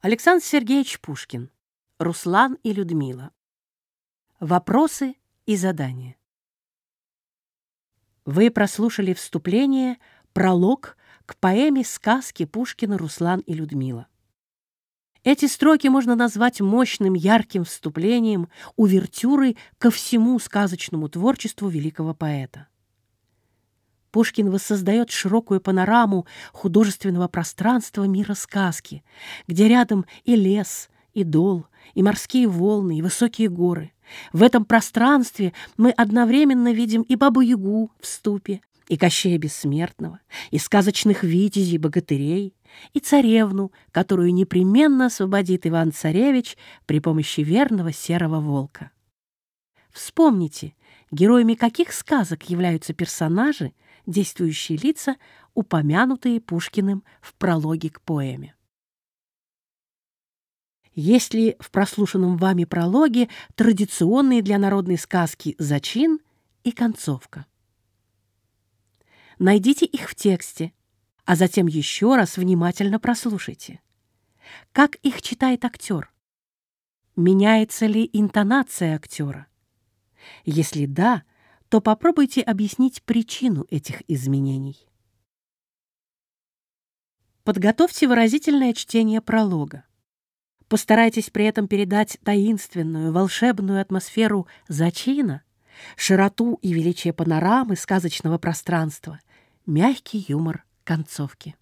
Александр Сергеевич Пушкин. Руслан и Людмила. Вопросы и задания. Вы прослушали вступление, пролог к поэме сказки Пушкина «Руслан и Людмила». Эти строки можно назвать мощным, ярким вступлением, увертюрой ко всему сказочному творчеству великого поэта. Пушкин воссоздает широкую панораму художественного пространства мира сказки, где рядом и лес, и дол, и морские волны, и высокие горы. В этом пространстве мы одновременно видим и Бабу-Ягу в ступе, и Кощея Бессмертного, и сказочных витязей-богатырей, и царевну, которую непременно освободит Иван-Царевич при помощи верного серого волка. Вспомните, героями каких сказок являются персонажи, действующие лица, упомянутые Пушкиным в прологе к поэме. Есть ли в прослушанном вами прологе традиционные для народной сказки зачин и концовка? Найдите их в тексте, а затем еще раз внимательно прослушайте. Как их читает актер? Меняется ли интонация актера? Если да, то попробуйте объяснить причину этих изменений. Подготовьте выразительное чтение пролога. Постарайтесь при этом передать таинственную, волшебную атмосферу зачина, широту и величие панорамы сказочного пространства, мягкий юмор концовки.